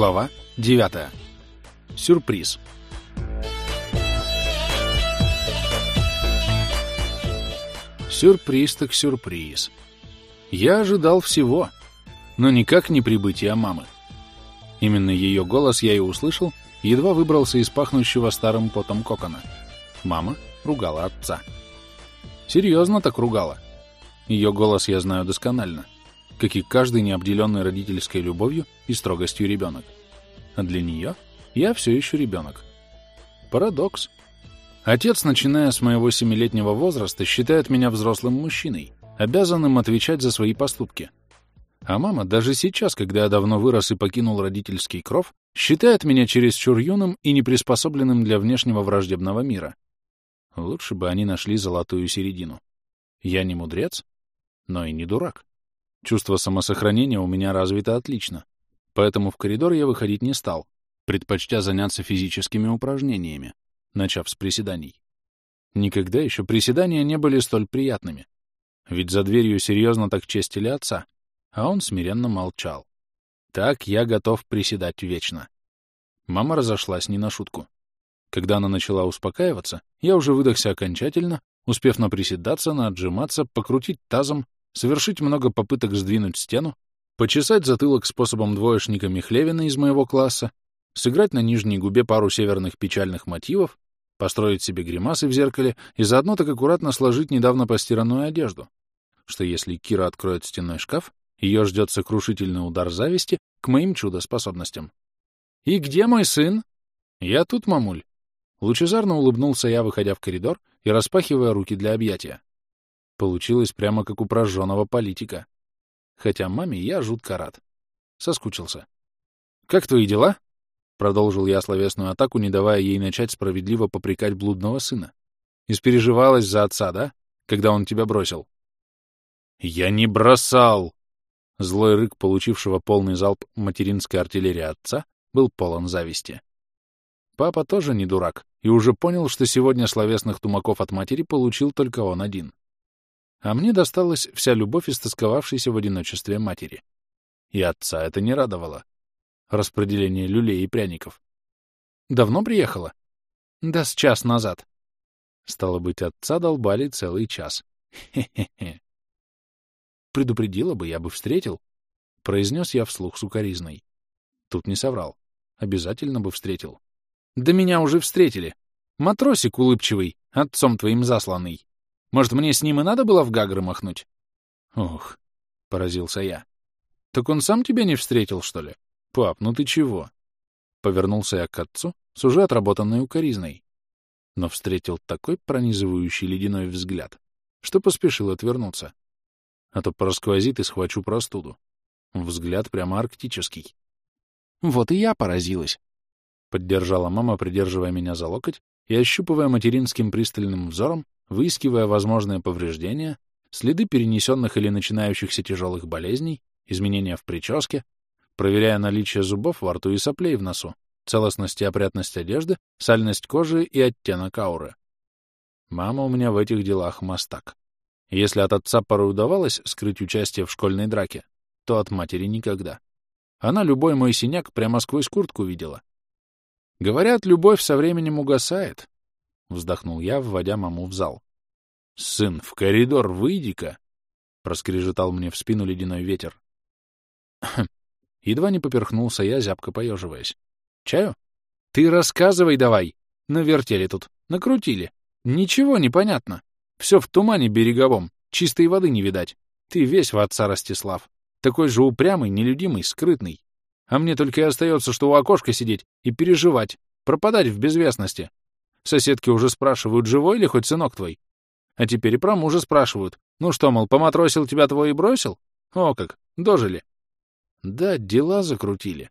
Глава 9. Сюрприз. Сюрприз так сюрприз. Я ожидал всего, но никак не прибытия мамы. Именно ее голос я и услышал, едва выбрался из пахнущего старым потом кокона. Мама ругала отца. Серьезно так ругала. Ее голос я знаю досконально — как и каждый необделенный родительской любовью и строгостью ребенок. А для нее я все еще ребенок. Парадокс. Отец, начиная с моего семилетнего возраста, считает меня взрослым мужчиной, обязанным отвечать за свои поступки. А мама даже сейчас, когда я давно вырос и покинул родительский кров, считает меня чересчур юным и неприспособленным для внешнего враждебного мира. Лучше бы они нашли золотую середину. Я не мудрец, но и не дурак. Чувство самосохранения у меня развито отлично, поэтому в коридор я выходить не стал, предпочтя заняться физическими упражнениями, начав с приседаний. Никогда еще приседания не были столь приятными, ведь за дверью серьезно так честили отца, а он смиренно молчал. Так я готов приседать вечно. Мама разошлась не на шутку. Когда она начала успокаиваться, я уже выдохся окончательно, успев наприседаться, наотжиматься, покрутить тазом совершить много попыток сдвинуть стену, почесать затылок способом двоечника Михлевина из моего класса, сыграть на нижней губе пару северных печальных мотивов, построить себе гримасы в зеркале и заодно так аккуратно сложить недавно постиранную одежду, что если Кира откроет стенной шкаф, ее ждет сокрушительный удар зависти к моим чудо-способностям. «И где мой сын?» «Я тут, мамуль». Лучезарно улыбнулся я, выходя в коридор и распахивая руки для объятия. Получилось прямо как у прожженного политика. Хотя маме я жутко рад. Соскучился. «Как твои дела?» Продолжил я словесную атаку, не давая ей начать справедливо попрекать блудного сына. Испереживалась за отца, да? Когда он тебя бросил. «Я не бросал!» Злой рык, получившего полный залп материнской артиллерии отца, был полон зависти. Папа тоже не дурак и уже понял, что сегодня словесных тумаков от матери получил только он один а мне досталась вся любовь истосковавшейся в одиночестве матери. И отца это не радовало. Распределение люлей и пряников. Давно приехала? Да с час назад. Стало быть, отца долбали целый час. Хе-хе-хе. Предупредила бы, я бы встретил. Произнес я вслух сукоризной. Тут не соврал. Обязательно бы встретил. Да меня уже встретили. Матросик улыбчивый, отцом твоим засланный. Может, мне с ним и надо было в Гагры махнуть? Ох, — поразился я. Так он сам тебя не встретил, что ли? Пап, ну ты чего? Повернулся я к отцу с уже отработанной укоризной, но встретил такой пронизывающий ледяной взгляд, что поспешил отвернуться. А то просквозит и схвачу простуду. Взгляд прямо арктический. Вот и я поразилась. Поддержала мама, придерживая меня за локоть и ощупывая материнским пристальным взором выискивая возможные повреждения, следы перенесенных или начинающихся тяжелых болезней, изменения в прическе, проверяя наличие зубов во рту и соплей в носу, целостность и опрятность одежды, сальность кожи и оттенок ауры. Мама у меня в этих делах мастак. Если от отца порой удавалось скрыть участие в школьной драке, то от матери никогда. Она любой мой синяк прямо сквозь куртку видела. Говорят, любовь со временем угасает, — вздохнул я, вводя маму в зал. «Сын, в коридор выйди-ка!» — проскрежетал мне в спину ледяной ветер. Едва не поперхнулся я, зябко поеживаясь. «Чаю? Ты рассказывай давай! Навертели тут, накрутили. Ничего не понятно. Все в тумане береговом, чистой воды не видать. Ты весь в отца, Ростислав. Такой же упрямый, нелюдимый, скрытный. А мне только и остается, что у окошка сидеть и переживать, пропадать в безвестности. Соседки уже спрашивают, живой ли хоть сынок твой? А теперь и про мужа спрашивают. Ну что, мол, поматросил тебя твой и бросил? О как, дожили. Да, дела закрутили.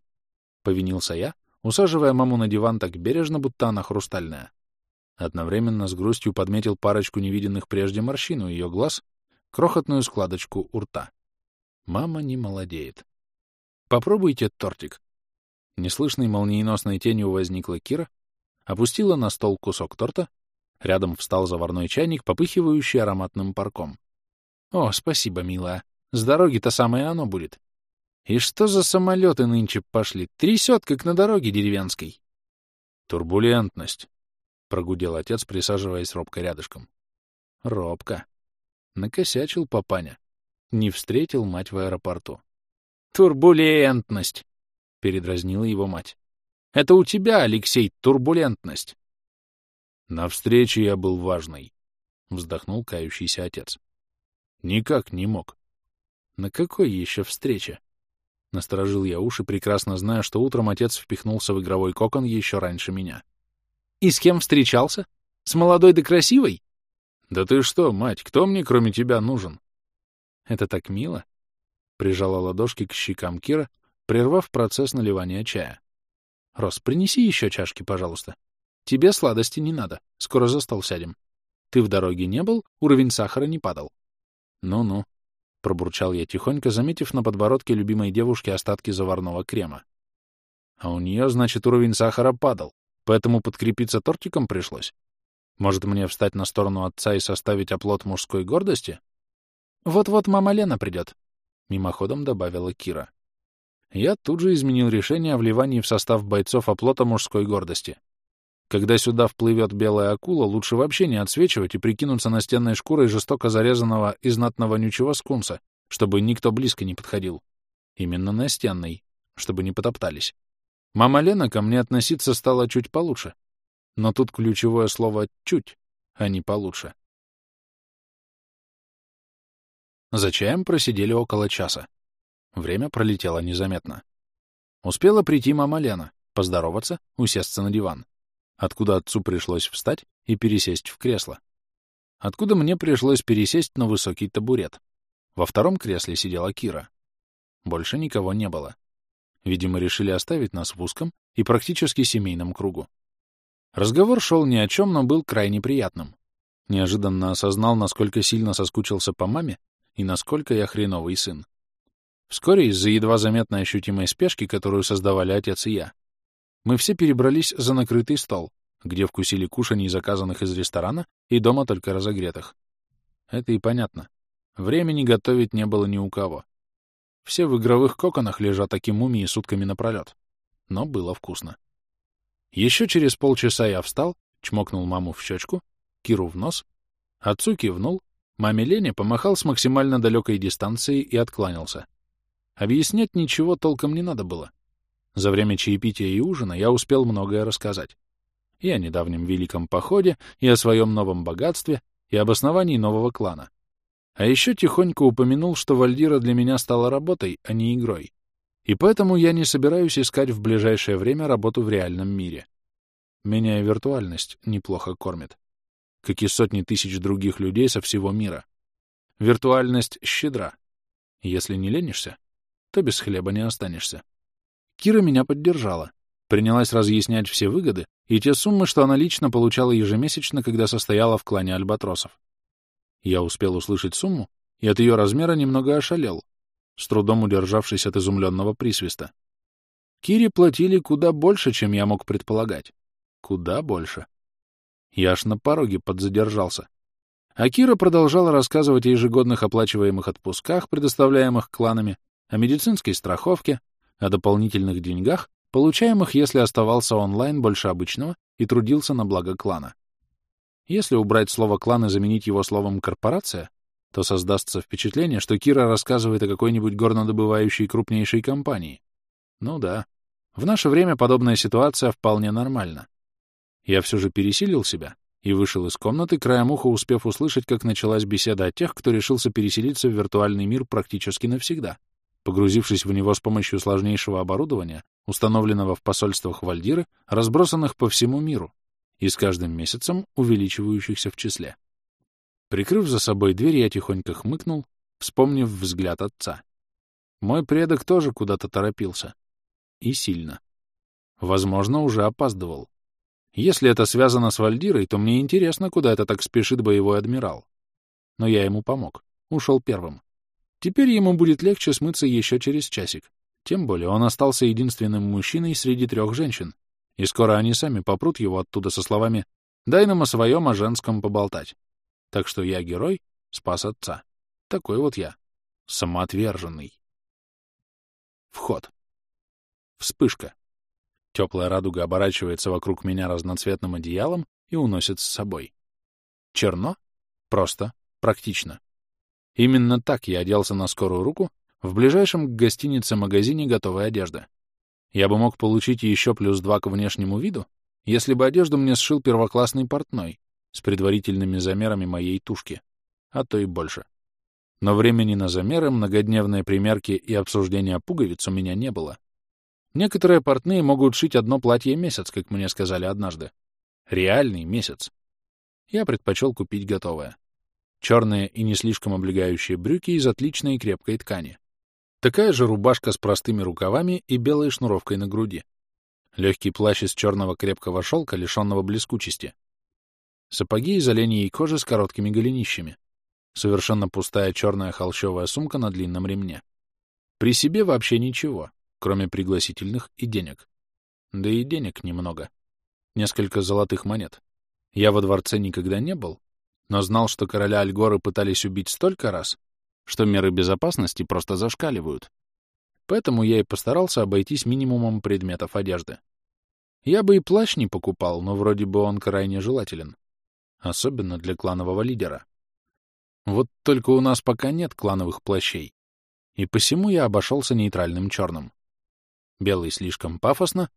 Повинился я, усаживая маму на диван так бережно, будто она хрустальная. Одновременно с грустью подметил парочку невиденных прежде морщин у ее глаз, крохотную складочку у рта. Мама не молодеет. Попробуйте тортик. Неслышной молниеносной тенью возникла Кира, опустила на стол кусок торта, рядом встал заварной чайник, попыхивающий ароматным парком. «О, спасибо, милая. С дороги-то самое оно будет». И что за самолеты нынче пошли? Трясет, как на дороге деревенской. Турбулентность, — прогудел отец, присаживаясь робко рядышком. Робко. Накосячил папаня. Не встретил мать в аэропорту. «Турбулентность!» — передразнила его мать. «Это у тебя, Алексей, турбулентность!» «На встрече я был важный», — вздохнул кающийся отец. «Никак не мог». «На какой еще встрече?» Насторожил я уши, прекрасно зная, что утром отец впихнулся в игровой кокон еще раньше меня. «И с кем встречался? С молодой да красивой?» «Да ты что, мать, кто мне кроме тебя нужен?» «Это так мило!» — прижала ладошки к щекам Кира, прервав процесс наливания чая. «Рос, принеси еще чашки, пожалуйста. Тебе сладости не надо, скоро за стол сядем. Ты в дороге не был, уровень сахара не падал». «Ну-ну», — пробурчал я тихонько, заметив на подбородке любимой девушки остатки заварного крема. «А у нее, значит, уровень сахара падал, поэтому подкрепиться тортиком пришлось?» Может, мне встать на сторону отца и составить оплот мужской гордости? Вот-вот мама Лена придет, — мимоходом добавила Кира. Я тут же изменил решение о вливании в состав бойцов оплота мужской гордости. Когда сюда вплывет белая акула, лучше вообще не отсвечивать и прикинуться настенной шкурой жестоко зарезанного и знатно вонючего скунса, чтобы никто близко не подходил. Именно настенной, чтобы не потоптались. Мама Лена ко мне относиться стала чуть получше, но тут ключевое слово «чуть», а не «получше». За чаем просидели около часа. Время пролетело незаметно. Успела прийти мама Лена, поздороваться, усесться на диван. Откуда отцу пришлось встать и пересесть в кресло. Откуда мне пришлось пересесть на высокий табурет. Во втором кресле сидела Кира. Больше никого не было. Видимо, решили оставить нас в узком и практически семейном кругу. Разговор шел ни о чем, но был крайне приятным. Неожиданно осознал, насколько сильно соскучился по маме и насколько я хреновый сын. Вскоре из-за едва заметной ощутимой спешки, которую создавали отец и я, мы все перебрались за накрытый стол, где вкусили кушаний, заказанных из ресторана, и дома только разогретых. Это и понятно. Времени готовить не было ни у кого. Все в игровых коконах лежат таким мумии сутками напролет. Но было вкусно. Еще через полчаса я встал, чмокнул маму в щечку, Киру в нос, отцу кивнул, маме Лене помахал с максимально далекой дистанции и откланялся. Объяснять ничего толком не надо было. За время чаепития и ужина я успел многое рассказать. И о недавнем великом походе, и о своем новом богатстве, и об основании нового клана. А еще тихонько упомянул, что Вальдира для меня стала работой, а не игрой. И поэтому я не собираюсь искать в ближайшее время работу в реальном мире. Меня и виртуальность неплохо кормит. Как и сотни тысяч других людей со всего мира. Виртуальность щедра. Если не ленишься, то без хлеба не останешься. Кира меня поддержала. Принялась разъяснять все выгоды и те суммы, что она лично получала ежемесячно, когда состояла в клане альбатросов. Я успел услышать сумму, и от ее размера немного ошалел, с трудом удержавшись от изумленного присвиста. Кире платили куда больше, чем я мог предполагать. Куда больше. Я аж на пороге подзадержался. А Кира продолжала рассказывать о ежегодных оплачиваемых отпусках, предоставляемых кланами, о медицинской страховке, о дополнительных деньгах, получаемых, если оставался онлайн больше обычного и трудился на благо клана. Если убрать слово «клан» и заменить его словом «корпорация», то создастся впечатление, что Кира рассказывает о какой-нибудь горнодобывающей крупнейшей компании. Ну да, в наше время подобная ситуация вполне нормальна. Я все же пересилил себя и вышел из комнаты, краем уха успев услышать, как началась беседа о тех, кто решился переселиться в виртуальный мир практически навсегда, погрузившись в него с помощью сложнейшего оборудования, установленного в посольствах Вальдиры, разбросанных по всему миру и с каждым месяцем увеличивающихся в числе. Прикрыв за собой дверь, я тихонько хмыкнул, вспомнив взгляд отца. Мой предок тоже куда-то торопился. И сильно. Возможно, уже опаздывал. Если это связано с Вальдирой, то мне интересно, куда это так спешит боевой адмирал. Но я ему помог. Ушел первым. Теперь ему будет легче смыться еще через часик. Тем более он остался единственным мужчиной среди трех женщин, и скоро они сами попрут его оттуда со словами «дай нам о своем, о женском поболтать». Так что я герой, спас отца. Такой вот я, самоотверженный. Вход. Вспышка. Теплая радуга оборачивается вокруг меня разноцветным одеялом и уносит с собой. Черно? Просто. Практично. Именно так я оделся на скорую руку в ближайшем к гостинице магазине готовой одежды. Я бы мог получить еще плюс два к внешнему виду, если бы одежду мне сшил первоклассный портной с предварительными замерами моей тушки, а то и больше. Но времени на замеры, многодневные примерки и обсуждения пуговиц у меня не было. Некоторые портные могут шить одно платье месяц, как мне сказали однажды. Реальный месяц. Я предпочел купить готовое. Черные и не слишком облегающие брюки из отличной и крепкой ткани. Такая же рубашка с простыми рукавами и белой шнуровкой на груди. Легкий плащ из черного крепкого шелка, лишенного блескучести. Сапоги из оленьей кожи с короткими голенищами. Совершенно пустая черная холщовая сумка на длинном ремне. При себе вообще ничего, кроме пригласительных и денег. Да и денег немного. Несколько золотых монет. Я во дворце никогда не был, но знал, что короля Альгоры пытались убить столько раз, что меры безопасности просто зашкаливают. Поэтому я и постарался обойтись минимумом предметов одежды. Я бы и плащ не покупал, но вроде бы он крайне желателен. Особенно для кланового лидера. Вот только у нас пока нет клановых плащей. И посему я обошелся нейтральным черным. Белый слишком пафосно,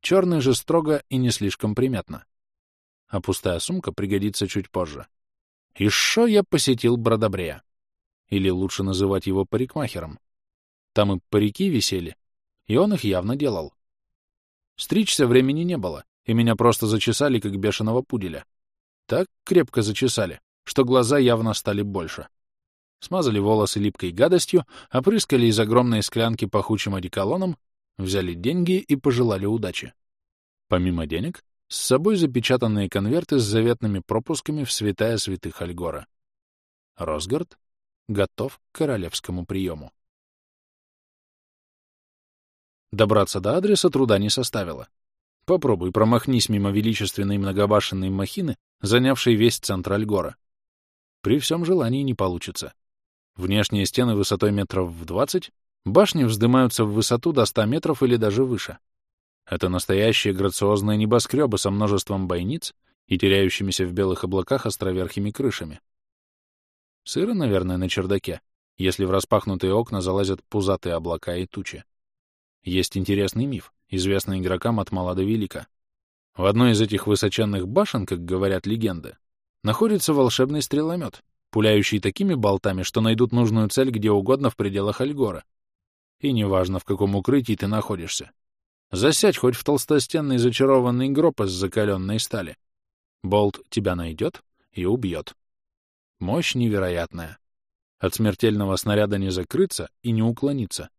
черный же строго и не слишком приметно. А пустая сумка пригодится чуть позже. И шо я посетил Бродобрея. Или лучше называть его парикмахером. Там и парики висели, и он их явно делал. Стричься времени не было, и меня просто зачесали, как бешеного пуделя. Так крепко зачесали, что глаза явно стали больше. Смазали волосы липкой гадостью, опрыскали из огромной склянки пахучим одеколоном, взяли деньги и пожелали удачи. Помимо денег, с собой запечатанные конверты с заветными пропусками в святая святых Альгора. Росгард готов к королевскому приему. Добраться до адреса труда не составило. Попробуй промахнись мимо величественной многобашенной махины, занявшей весь центр Альгора. При всем желании не получится. Внешние стены высотой метров в 20, башни вздымаются в высоту до 100 метров или даже выше. Это настоящие грациозные небоскребы со множеством бойниц и теряющимися в белых облаках островерхими крышами. Сыро, наверное, на чердаке, если в распахнутые окна залазят пузатые облака и тучи. Есть интересный миф, известный игрокам от мала до велика. В одной из этих высоченных башен, как говорят легенды, находится волшебный стреломет, пуляющий такими болтами, что найдут нужную цель где угодно в пределах Альгора. И неважно, в каком укрытии ты находишься. Засядь хоть в толстостенный зачарованный гроб из закаленной стали. Болт тебя найдет и убьет. Мощь невероятная. От смертельного снаряда не закрыться и не уклониться.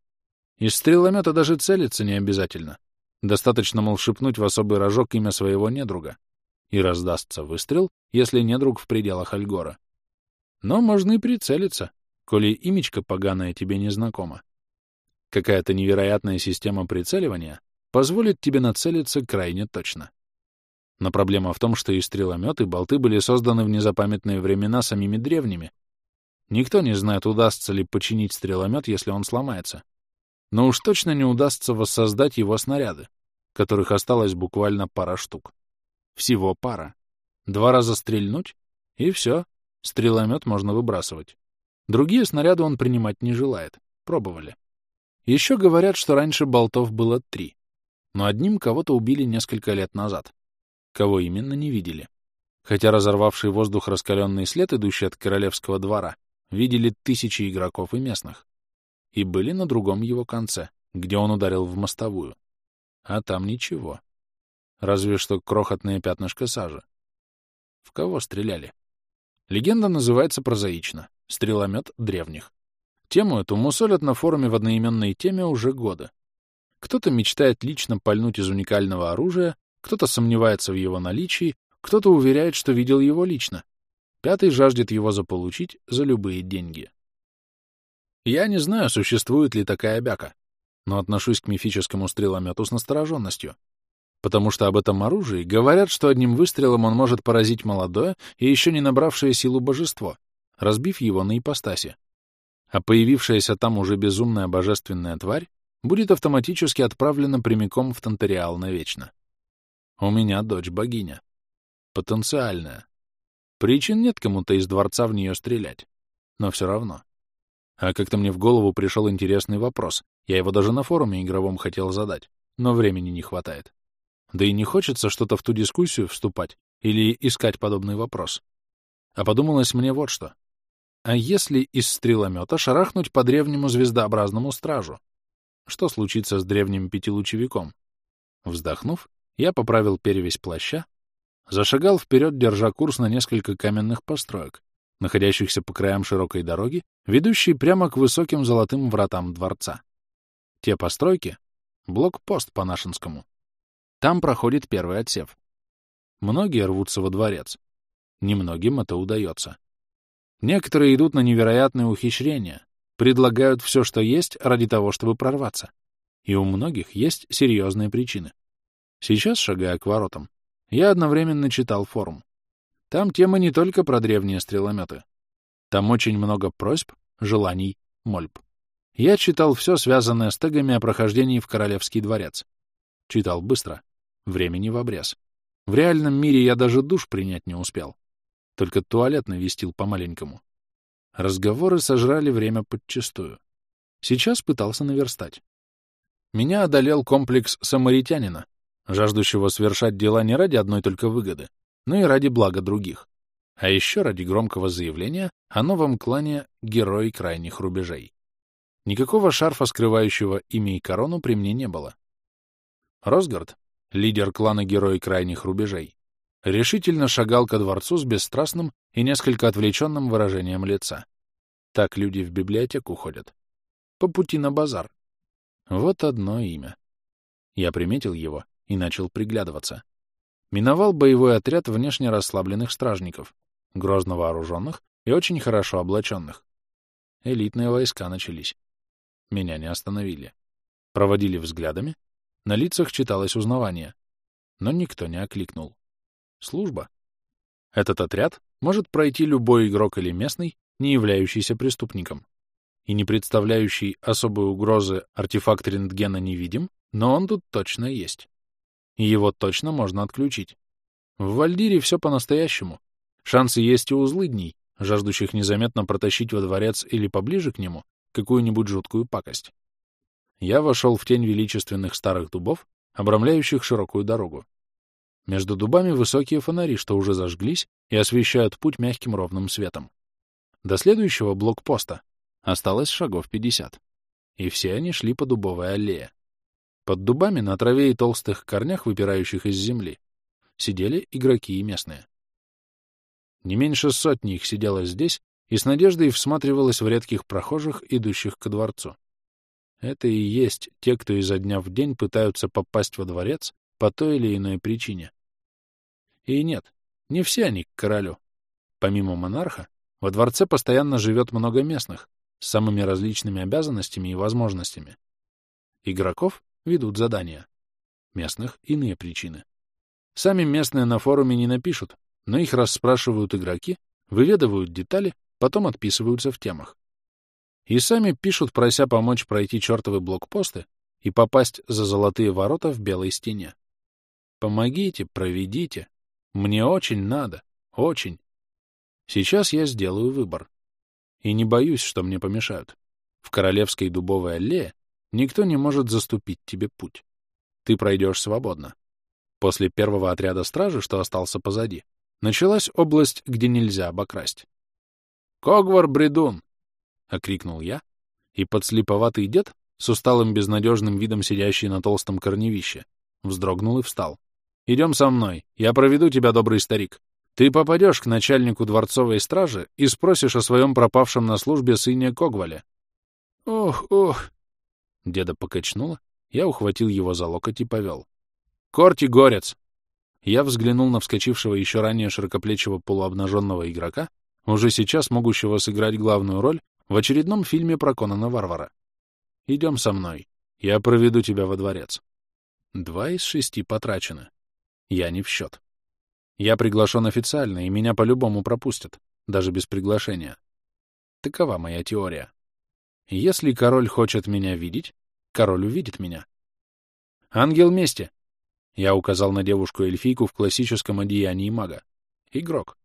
Из стреломета даже целиться не обязательно. Достаточно, мол, шепнуть в особый рожок имя своего недруга и раздастся выстрел, если недруг в пределах Альгора. Но можно и прицелиться, коли имечко поганое тебе не знакомо. Какая-то невероятная система прицеливания позволит тебе нацелиться крайне точно. Но проблема в том, что и стреломет, и болты были созданы в незапамятные времена самими древними. Никто не знает, удастся ли починить стреломет, если он сломается. Но уж точно не удастся воссоздать его снаряды, которых осталось буквально пара штук. Всего пара. Два раза стрельнуть, и все, стреломет можно выбрасывать. Другие снаряды он принимать не желает. Пробовали. Еще говорят, что раньше болтов было три. Но одним кого-то убили несколько лет назад. Кого именно, не видели. Хотя разорвавший воздух раскаленный след, идущий от королевского двора, видели тысячи игроков и местных. И были на другом его конце, где он ударил в мостовую. А там ничего. Разве что крохотное пятнышко сажи. В кого стреляли? Легенда называется прозаично — «Стреломет древних». Тему эту мусолят на форуме в одноименной теме уже годы. Кто-то мечтает лично пальнуть из уникального оружия, кто-то сомневается в его наличии, кто-то уверяет, что видел его лично. Пятый жаждет его заполучить за любые деньги. Я не знаю, существует ли такая бяка, но отношусь к мифическому стреломету с настороженностью потому что об этом оружии говорят, что одним выстрелом он может поразить молодое и еще не набравшее силу божество, разбив его на ипостаси. А появившаяся там уже безумная божественная тварь будет автоматически отправлена прямиком в Тантериал навечно. У меня дочь богиня. Потенциальная. Причин нет кому-то из дворца в нее стрелять. Но все равно. А как-то мне в голову пришел интересный вопрос. Я его даже на форуме игровом хотел задать, но времени не хватает. Да и не хочется что-то в ту дискуссию вступать или искать подобный вопрос. А подумалось мне вот что. А если из стреломета шарахнуть по древнему звездообразному стражу? Что случится с древним пятилучевиком? Вздохнув, я поправил перевесь плаща, зашагал вперед, держа курс на несколько каменных построек, находящихся по краям широкой дороги, ведущей прямо к высоким золотым вратам дворца. Те постройки — блокпост по-нашенскому. Там проходит первый отсев. Многие рвутся во дворец. Немногим это удается. Некоторые идут на невероятные ухищрения, предлагают все, что есть, ради того, чтобы прорваться. И у многих есть серьезные причины. Сейчас, шагая к воротам, я одновременно читал форум. Там тема не только про древние стрелометы. Там очень много просьб, желаний, мольб. Я читал все, связанное с тегами о прохождении в Королевский дворец. Читал быстро, времени в обрез. В реальном мире я даже душ принять не успел. Только туалет навестил по-маленькому. Разговоры сожрали время подчистую. Сейчас пытался наверстать. Меня одолел комплекс самаритянина, жаждущего совершать дела не ради одной только выгоды, но и ради блага других. А еще ради громкого заявления о новом клане «Герой крайних рубежей». Никакого шарфа, скрывающего имя и корону, при мне не было. Росгард, лидер клана «Герой крайних рубежей», решительно шагал ко дворцу с бесстрастным и несколько отвлеченным выражением лица. Так люди в библиотеку ходят. По пути на базар. Вот одно имя. Я приметил его и начал приглядываться. Миновал боевой отряд внешне расслабленных стражников, грозно вооруженных и очень хорошо облаченных. Элитные войска начались. Меня не остановили. Проводили взглядами. На лицах читалось узнавание. Но никто не окликнул. Служба. Этот отряд может пройти любой игрок или местный, не являющийся преступником. И не представляющий особой угрозы артефакт рентгена невидим, но он тут точно есть и его точно можно отключить. В Вальдире все по-настоящему. Шансы есть и у злыдней, жаждущих незаметно протащить во дворец или поближе к нему какую-нибудь жуткую пакость. Я вошел в тень величественных старых дубов, обрамляющих широкую дорогу. Между дубами высокие фонари, что уже зажглись и освещают путь мягким ровным светом. До следующего блокпоста осталось шагов пятьдесят, и все они шли по дубовой аллее. Под дубами на траве и толстых корнях, выпирающих из земли, сидели игроки и местные. Не меньше сотни их сидело здесь и с надеждой всматривалось в редких прохожих, идущих ко дворцу. Это и есть те, кто изо дня в день пытаются попасть во дворец по той или иной причине. И нет, не все они к королю. Помимо монарха, во дворце постоянно живет много местных, с самыми различными обязанностями и возможностями. Игроков ведут задания. Местных — иные причины. Сами местные на форуме не напишут, но их расспрашивают игроки, выведывают детали, потом отписываются в темах. И сами пишут, прося помочь пройти чертовы блокпосты и попасть за золотые ворота в белой стене. Помогите, проведите. Мне очень надо. Очень. Сейчас я сделаю выбор. И не боюсь, что мне помешают. В Королевской дубовой аллее Никто не может заступить тебе путь. Ты пройдешь свободно. После первого отряда стражи, что остался позади, началась область, где нельзя обокрасть. «Когвар, бредун!» — окрикнул я, и подслеповатый дед, с усталым безнадежным видом сидящий на толстом корневище, вздрогнул и встал. «Идем со мной, я проведу тебя, добрый старик. Ты попадешь к начальнику дворцовой стражи и спросишь о своем пропавшем на службе сыне Когвале». «Ох, ох!» Деда покачнуло, я ухватил его за локоть и повел. «Корти, горец!» Я взглянул на вскочившего еще ранее широкоплечего полуобнаженного игрока, уже сейчас могущего сыграть главную роль в очередном фильме про Конана Варвара. «Идем со мной. Я проведу тебя во дворец». Два из шести потрачены. Я не в счет. Я приглашен официально, и меня по-любому пропустят, даже без приглашения. Такова моя теория. Если король хочет меня видеть, Король увидит меня. «Ангел мести!» Я указал на девушку-эльфийку в классическом одеянии мага. «Игрок.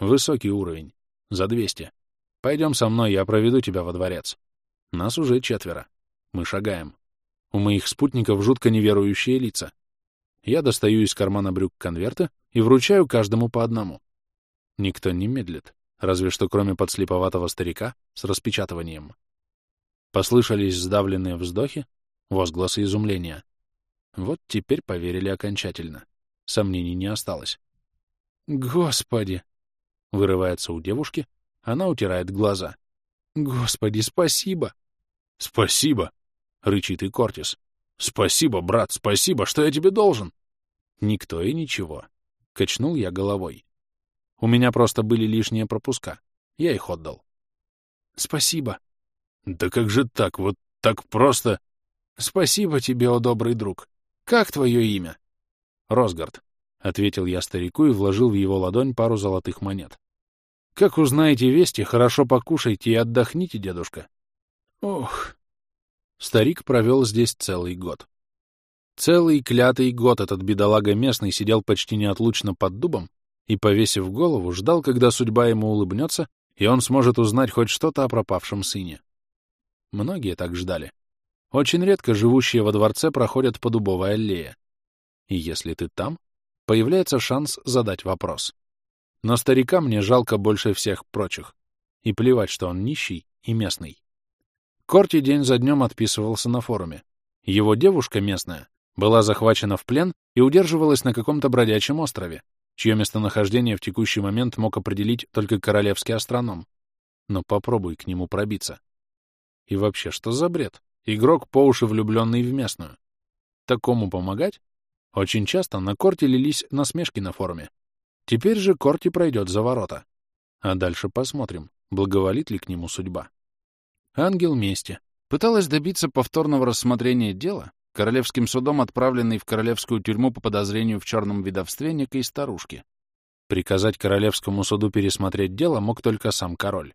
Высокий уровень. За 200. Пойдем со мной, я проведу тебя во дворец. Нас уже четверо. Мы шагаем. У моих спутников жутко неверующие лица. Я достаю из кармана брюк конверты и вручаю каждому по одному. Никто не медлит, разве что кроме подслеповатого старика с распечатыванием. Послышались сдавленные вздохи, возгласы изумления. Вот теперь поверили окончательно. Сомнений не осталось. «Господи!» — вырывается у девушки, она утирает глаза. «Господи, спасибо!» «Спасибо!» — рычит и Кортис. «Спасибо, брат, спасибо! Что я тебе должен?» «Никто и ничего». Качнул я головой. У меня просто были лишние пропуска. Я их отдал. «Спасибо». «Да как же так? Вот так просто...» «Спасибо тебе, о добрый друг. Как твое имя?» «Росгард», — ответил я старику и вложил в его ладонь пару золотых монет. «Как узнаете вести, хорошо покушайте и отдохните, дедушка». «Ох...» Старик провел здесь целый год. Целый клятый год этот бедолага местный сидел почти неотлучно под дубом и, повесив голову, ждал, когда судьба ему улыбнется, и он сможет узнать хоть что-то о пропавшем сыне. Многие так ждали. Очень редко живущие во дворце проходят по дубовой аллее. И если ты там, появляется шанс задать вопрос. Но старика мне жалко больше всех прочих. И плевать, что он нищий и местный. Корти день за днем отписывался на форуме. Его девушка местная была захвачена в плен и удерживалась на каком-то бродячем острове, чье местонахождение в текущий момент мог определить только королевский астроном. Но попробуй к нему пробиться. И вообще, что за бред? Игрок по уши влюбленный в местную. Такому помогать? Очень часто на Корте лились насмешки на форуме. Теперь же Корти пройдет за ворота. А дальше посмотрим, благоволит ли к нему судьба. Ангел мести. Пыталась добиться повторного рассмотрения дела, королевским судом отправленной в королевскую тюрьму по подозрению в черном видовстве некой старушки. Приказать королевскому суду пересмотреть дело мог только сам король.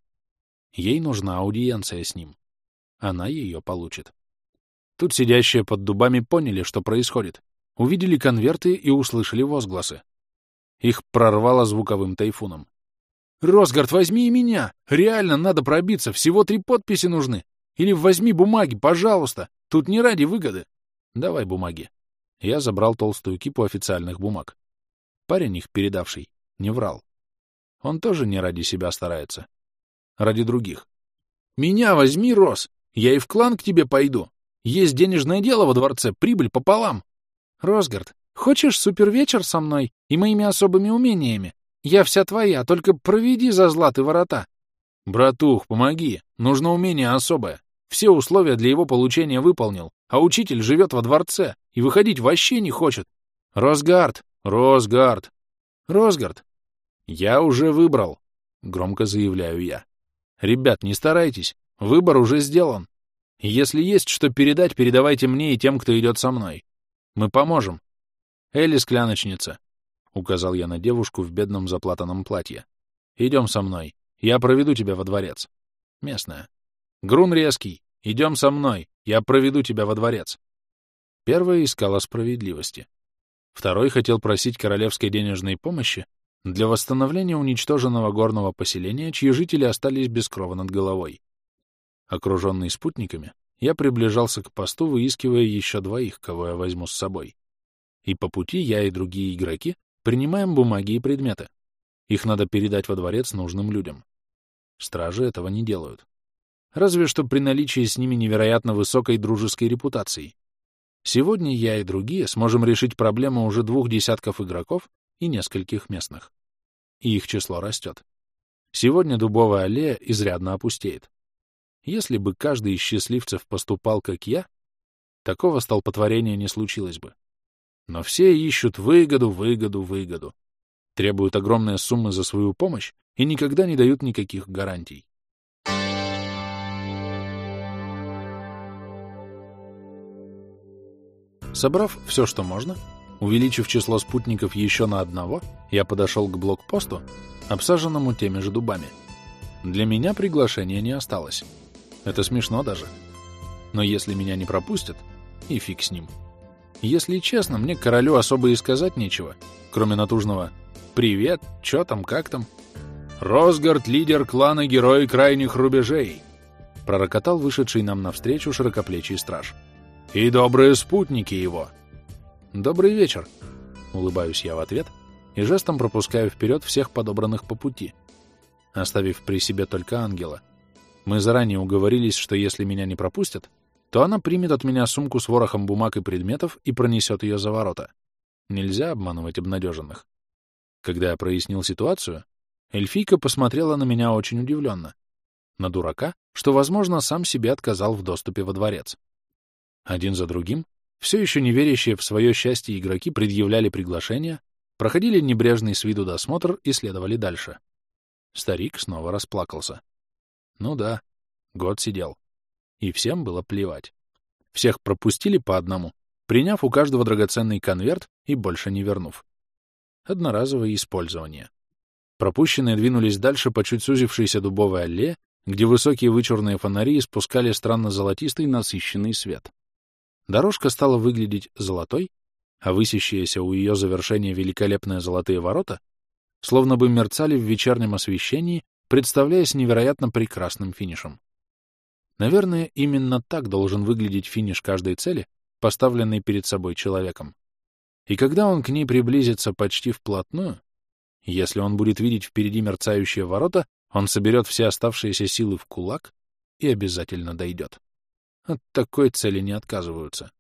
Ей нужна аудиенция с ним она ее получит. Тут сидящие под дубами поняли, что происходит, увидели конверты и услышали возгласы. Их прорвало звуковым тайфуном. «Росгард, возьми и меня! Реально надо пробиться, всего три подписи нужны! Или возьми бумаги, пожалуйста! Тут не ради выгоды!» «Давай бумаги». Я забрал толстую кипу официальных бумаг. Парень их передавший не врал. Он тоже не ради себя старается. Ради других. «Меня возьми, Рос! Я и в клан к тебе пойду. Есть денежное дело во дворце, прибыль пополам. Росгард, хочешь супервечер со мной и моими особыми умениями? Я вся твоя, только проведи за златы ворота. Братух, помоги. Нужно умение особое. Все условия для его получения выполнил, а учитель живет во дворце и выходить вообще не хочет. Росгард, Росгард, Росгард. Я уже выбрал, громко заявляю я. Ребят, не старайтесь, Выбор уже сделан. Если есть что передать, передавайте мне и тем, кто идет со мной. Мы поможем. Элли скляночница, — указал я на девушку в бедном заплатанном платье. Идем со мной. Я проведу тебя во дворец. Местная. Грун резкий. Идем со мной. Я проведу тебя во дворец. Первая искала справедливости. Второй хотел просить королевской денежной помощи для восстановления уничтоженного горного поселения, чьи жители остались без крова над головой. Окруженный спутниками, я приближался к посту, выискивая еще двоих, кого я возьму с собой. И по пути я и другие игроки принимаем бумаги и предметы. Их надо передать во дворец нужным людям. Стражи этого не делают. Разве что при наличии с ними невероятно высокой дружеской репутации. Сегодня я и другие сможем решить проблему уже двух десятков игроков и нескольких местных. И их число растет. Сегодня дубовая аллея изрядно опустеет. Если бы каждый из счастливцев поступал, как я, такого столпотворения не случилось бы. Но все ищут выгоду, выгоду, выгоду. Требуют огромные суммы за свою помощь и никогда не дают никаких гарантий. Собрав все, что можно, увеличив число спутников еще на одного, я подошел к блокпосту, обсаженному теми же дубами. Для меня приглашения не осталось. Это смешно даже. Но если меня не пропустят, и фиг с ним. Если честно, мне королю особо и сказать нечего, кроме натужного «Привет, чё там, как там?» «Росгард — лидер клана Герой Крайних Рубежей», — пророкотал вышедший нам навстречу широкоплечий страж. «И добрые спутники его». «Добрый вечер», — улыбаюсь я в ответ и жестом пропускаю вперед всех подобранных по пути, оставив при себе только ангела. Мы заранее уговорились, что если меня не пропустят, то она примет от меня сумку с ворохом бумаг и предметов и пронесет ее за ворота. Нельзя обманывать обнадеженных. Когда я прояснил ситуацию, эльфийка посмотрела на меня очень удивленно. На дурака, что, возможно, сам себе отказал в доступе во дворец. Один за другим, все еще не верящие в свое счастье игроки предъявляли приглашения, проходили небрежный с виду досмотр и следовали дальше. Старик снова расплакался. Ну да, год сидел. И всем было плевать. Всех пропустили по одному, приняв у каждого драгоценный конверт и больше не вернув. Одноразовое использование. Пропущенные двинулись дальше по чуть сузившейся дубовой аллее, где высокие вычурные фонари испускали странно-золотистый насыщенный свет. Дорожка стала выглядеть золотой, а высящиеся у ее завершения великолепные золотые ворота словно бы мерцали в вечернем освещении, представляясь невероятно прекрасным финишем. Наверное, именно так должен выглядеть финиш каждой цели, поставленной перед собой человеком. И когда он к ней приблизится почти вплотную, если он будет видеть впереди мерцающие ворота, он соберет все оставшиеся силы в кулак и обязательно дойдет. От такой цели не отказываются.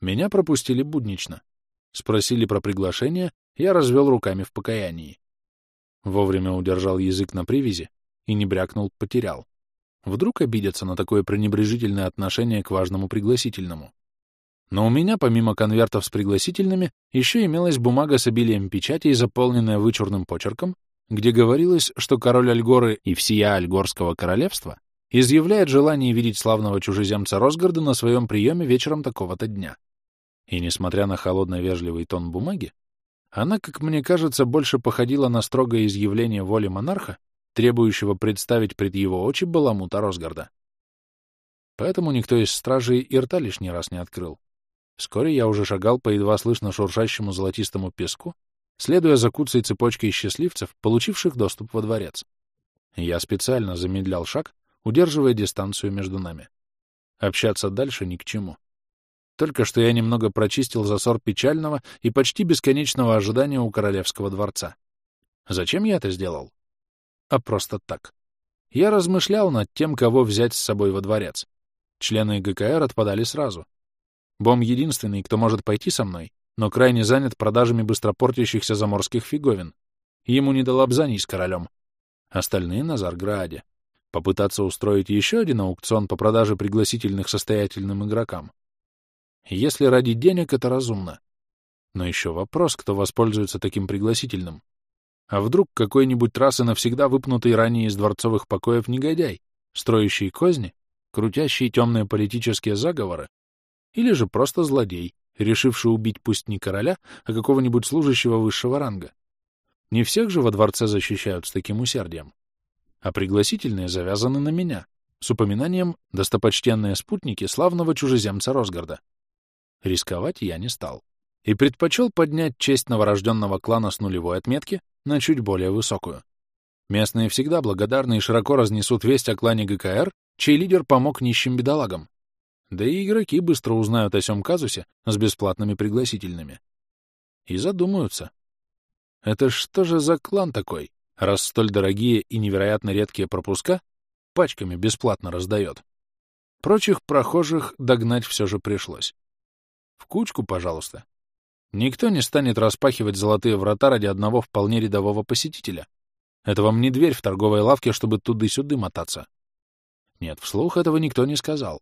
Меня пропустили буднично. Спросили про приглашение, я развел руками в покаянии. Вовремя удержал язык на привязи и не брякнул «потерял». Вдруг обидятся на такое пренебрежительное отношение к важному пригласительному. Но у меня, помимо конвертов с пригласительными, еще имелась бумага с обилием печатей, заполненная вычурным почерком, где говорилось, что король Альгоры и всея Альгорского королевства изъявляет желание видеть славного чужеземца Росгарда на своем приеме вечером такого-то дня. И несмотря на холодно-вежливый тон бумаги, она, как мне кажется, больше походила на строгое изъявление воли монарха, требующего представить пред его очи баламута Росгарда. Поэтому никто из стражей и рта лишний раз не открыл. Вскоре я уже шагал по едва слышно шуршащему золотистому песку, следуя за куцей цепочкой счастливцев, получивших доступ во дворец. Я специально замедлял шаг, удерживая дистанцию между нами. Общаться дальше ни к чему. Только что я немного прочистил засор печального и почти бесконечного ожидания у королевского дворца. Зачем я это сделал? А просто так. Я размышлял над тем, кого взять с собой во дворец. Члены ГКР отпадали сразу. Бом единственный, кто может пойти со мной, но крайне занят продажами быстропортящихся заморских фиговин. Ему не до лапзаний с королем. Остальные на Зарграде. Попытаться устроить еще один аукцион по продаже пригласительных состоятельным игрокам. Если ради денег, это разумно. Но еще вопрос, кто воспользуется таким пригласительным. А вдруг какой-нибудь раз и навсегда выпнутый ранее из дворцовых покоев негодяй, строящий козни, крутящий темные политические заговоры, или же просто злодей, решивший убить пусть не короля, а какого-нибудь служащего высшего ранга. Не всех же во дворце защищают с таким усердием. А пригласительные завязаны на меня, с упоминанием «достопочтенные спутники славного чужеземца Росгарда». Рисковать я не стал и предпочел поднять честь новорожденного клана с нулевой отметки на чуть более высокую. Местные всегда благодарны и широко разнесут весть о клане ГКР, чей лидер помог нищим бедолагам. Да и игроки быстро узнают о сём казусе с бесплатными пригласительными. И задумаются. Это что же за клан такой, раз столь дорогие и невероятно редкие пропуска пачками бесплатно раздает? Прочих прохожих догнать все же пришлось. В кучку, пожалуйста. Никто не станет распахивать золотые врата ради одного вполне рядового посетителя. Это вам не дверь в торговой лавке, чтобы туды-сюды мотаться. Нет, вслух этого никто не сказал.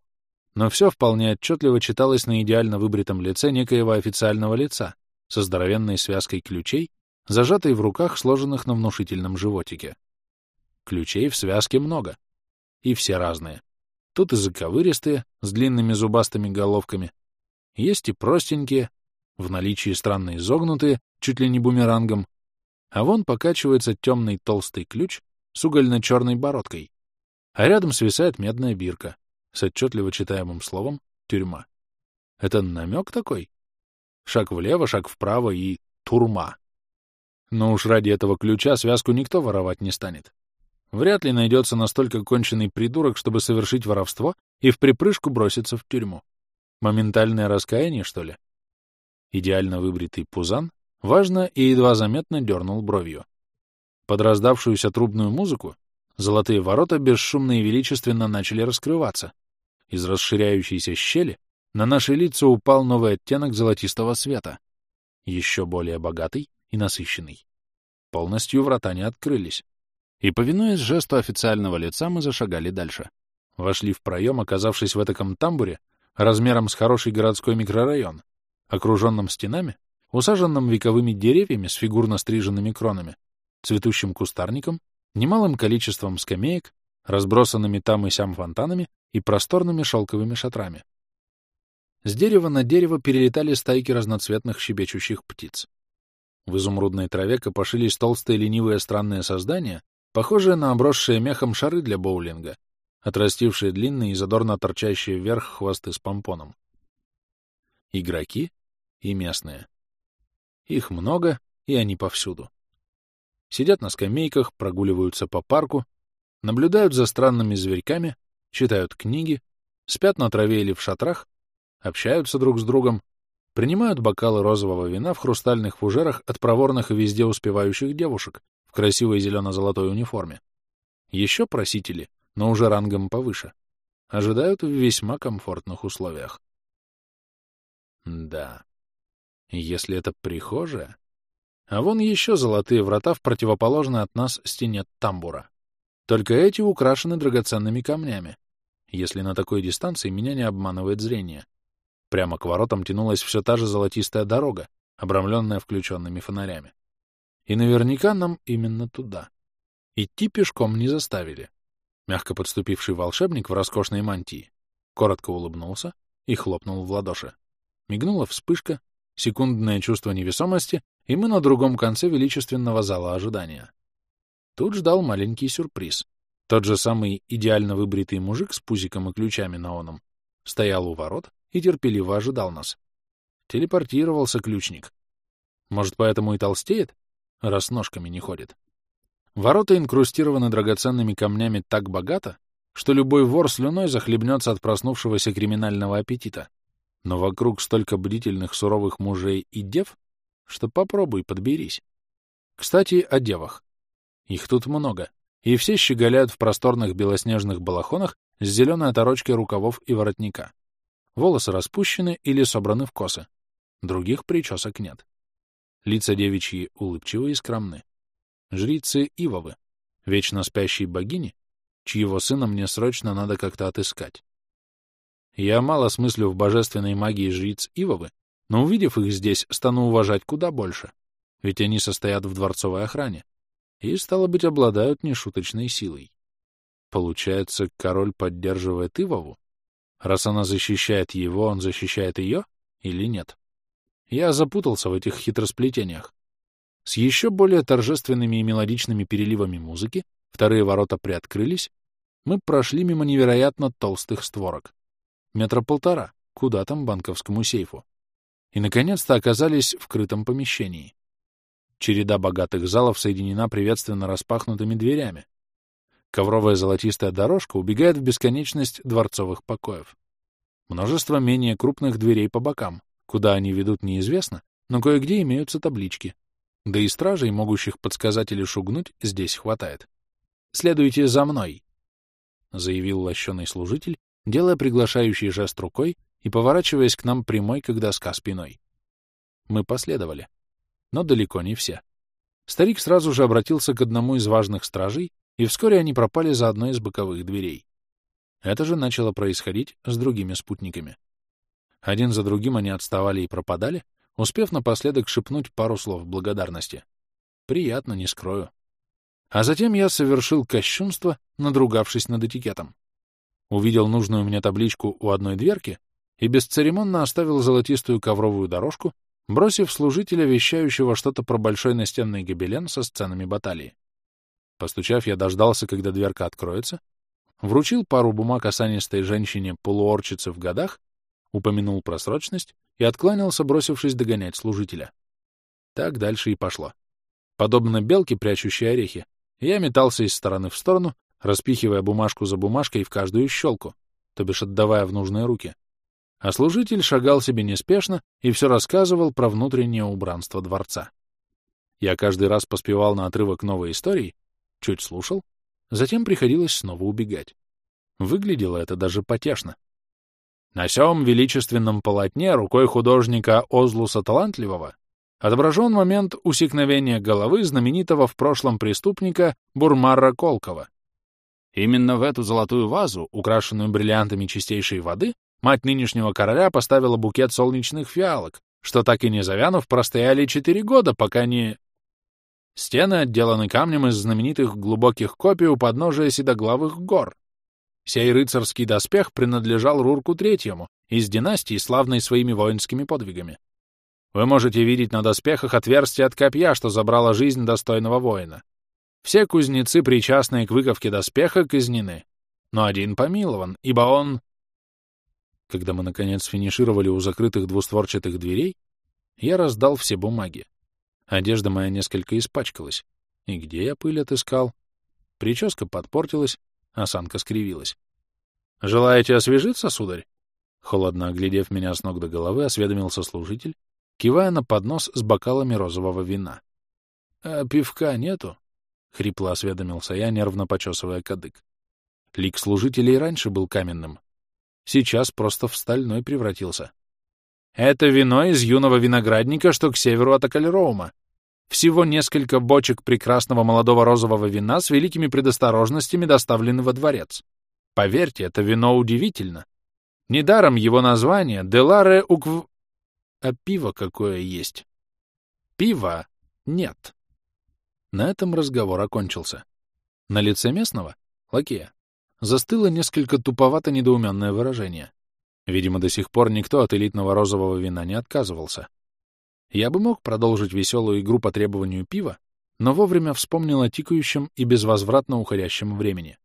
Но все вполне отчетливо читалось на идеально выбритом лице некоего официального лица со здоровенной связкой ключей, зажатой в руках, сложенных на внушительном животике. Ключей в связке много. И все разные. Тут и заковыристые, с длинными зубастыми головками. Есть и простенькие, в наличии странно изогнутые, чуть ли не бумерангом, а вон покачивается темный толстый ключ с угольно-черной бородкой, а рядом свисает медная бирка, с отчетливо читаемым словом «тюрьма». Это намек такой? Шаг влево, шаг вправо и турма. Но уж ради этого ключа связку никто воровать не станет. Вряд ли найдется настолько конченый придурок, чтобы совершить воровство и в припрыжку броситься в тюрьму. Моментальное раскаяние, что ли? Идеально выбритый пузан важно и едва заметно дернул бровью. Под раздавшуюся трубную музыку золотые ворота бесшумно и величественно начали раскрываться. Из расширяющейся щели на наши лица упал новый оттенок золотистого света, еще более богатый и насыщенный. Полностью врата не открылись. И, повинуясь жесту официального лица, мы зашагали дальше. Вошли в проем, оказавшись в этом тамбуре, размером с хороший городской микрорайон, окруженном стенами, усаженном вековыми деревьями с фигурно стриженными кронами, цветущим кустарником, немалым количеством скамеек, разбросанными там и сям фонтанами и просторными шелковыми шатрами. С дерева на дерево перелетали стайки разноцветных щебечущих птиц. В изумрудной траве копошились толстые ленивые странные создания, похожие на обросшие мехом шары для боулинга, отрастившие длинные и задорно торчащие вверх хвосты с помпоном. Игроки и местные. Их много, и они повсюду. Сидят на скамейках, прогуливаются по парку, наблюдают за странными зверьками, читают книги, спят на траве или в шатрах, общаются друг с другом, принимают бокалы розового вина в хрустальных фужерах от проворных и везде успевающих девушек в красивой зелено-золотой униформе. Еще просители — но уже рангом повыше, ожидают в весьма комфортных условиях. Да, если это прихожая... А вон еще золотые врата в противоположной от нас стене тамбура. Только эти украшены драгоценными камнями, если на такой дистанции меня не обманывает зрение. Прямо к воротам тянулась все та же золотистая дорога, обрамленная включенными фонарями. И наверняка нам именно туда. Идти пешком не заставили. Мягко подступивший волшебник в роскошной мантии коротко улыбнулся и хлопнул в ладоши. Мигнула вспышка, секундное чувство невесомости, и мы на другом конце величественного зала ожидания. Тут ждал маленький сюрприз. Тот же самый идеально выбритый мужик с пузиком и ключами на оном стоял у ворот и терпеливо ожидал нас. Телепортировался ключник. Может, поэтому и толстеет, раз ножками не ходит. Ворота инкрустированы драгоценными камнями так богато, что любой вор слюной захлебнется от проснувшегося криминального аппетита. Но вокруг столько бдительных суровых мужей и дев, что попробуй подберись. Кстати, о девах. Их тут много, и все щеголяют в просторных белоснежных балахонах с зеленой оторочкой рукавов и воротника. Волосы распущены или собраны в косы. Других причесок нет. Лица девичьи улыбчивые и скромны жрицы Ивовы, вечно спящей богини, чьего сына мне срочно надо как-то отыскать. Я мало смыслю в божественной магии жриц Ивовы, но, увидев их здесь, стану уважать куда больше, ведь они состоят в дворцовой охране и, стало быть, обладают нешуточной силой. Получается, король поддерживает Ивову? Раз она защищает его, он защищает ее или нет? Я запутался в этих хитросплетениях. С еще более торжественными и мелодичными переливами музыки вторые ворота приоткрылись, мы прошли мимо невероятно толстых створок. Метра полтора, куда там банковскому сейфу. И, наконец-то, оказались в крытом помещении. Череда богатых залов соединена приветственно распахнутыми дверями. Ковровая золотистая дорожка убегает в бесконечность дворцовых покоев. Множество менее крупных дверей по бокам. Куда они ведут, неизвестно, но кое-где имеются таблички, да и стражей, могущих подсказать или шугнуть, здесь хватает. «Следуйте за мной!» — заявил лощеный служитель, делая приглашающий жест рукой и поворачиваясь к нам прямой, как доска спиной. Мы последовали. Но далеко не все. Старик сразу же обратился к одному из важных стражей, и вскоре они пропали за одной из боковых дверей. Это же начало происходить с другими спутниками. Один за другим они отставали и пропадали, успев напоследок шепнуть пару слов благодарности. Приятно, не скрою. А затем я совершил кощунство, надругавшись над этикетом. Увидел нужную мне табличку у одной дверки и бесцеремонно оставил золотистую ковровую дорожку, бросив служителя, вещающего что-то про большой настенный гобелен со сценами баталии. Постучав, я дождался, когда дверка откроется, вручил пару бумаг осанистой женщине-полуорчице в годах, упомянул про срочность и откланялся, бросившись догонять служителя. Так дальше и пошло. Подобно белке, прячущей орехи, я метался из стороны в сторону, распихивая бумажку за бумажкой в каждую щелку, то бишь отдавая в нужные руки. А служитель шагал себе неспешно и все рассказывал про внутреннее убранство дворца. Я каждый раз поспевал на отрывок новой истории, чуть слушал, затем приходилось снова убегать. Выглядело это даже потешно. На сём величественном полотне рукой художника Озлуса Талантливого отображен момент усекновения головы знаменитого в прошлом преступника Бурмара Колкова. Именно в эту золотую вазу, украшенную бриллиантами чистейшей воды, мать нынешнего короля поставила букет солнечных фиалок, что так и не завянув, простояли четыре года, пока не... Стены отделаны камнем из знаменитых глубоких копий у подножия седоглавых гор. Сей рыцарский доспех принадлежал Рурку Третьему из династии, славной своими воинскими подвигами. Вы можете видеть на доспехах отверстие от копья, что забрало жизнь достойного воина. Все кузнецы, причастные к выковке доспеха, казнены. Но один помилован, ибо он... Когда мы, наконец, финишировали у закрытых двустворчатых дверей, я раздал все бумаги. Одежда моя несколько испачкалась. И где я пыль отыскал? Прическа подпортилась, осанка скривилась. «Желаете освежиться, сударь?» Холодно оглядев меня с ног до головы, осведомился служитель, кивая на поднос с бокалами розового вина. «А пивка нету?» — хрипло осведомился я, нервно почесывая кадык. Лик служителей раньше был каменным. Сейчас просто в стальной превратился. «Это вино из юного виноградника, что к северу от Акальроума. Всего несколько бочек прекрасного молодого розового вина с великими предосторожностями доставлены во дворец. Поверьте, это вино удивительно. Недаром его название «Деларе Укв...» А пиво какое есть? Пива нет. На этом разговор окончился. На лице местного, лакея, застыло несколько туповато недоуменное выражение. Видимо, до сих пор никто от элитного розового вина не отказывался. Я бы мог продолжить веселую игру по требованию пива, но вовремя вспомнил о тикающем и безвозвратно уходящем времени.